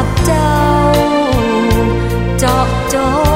đạp trâu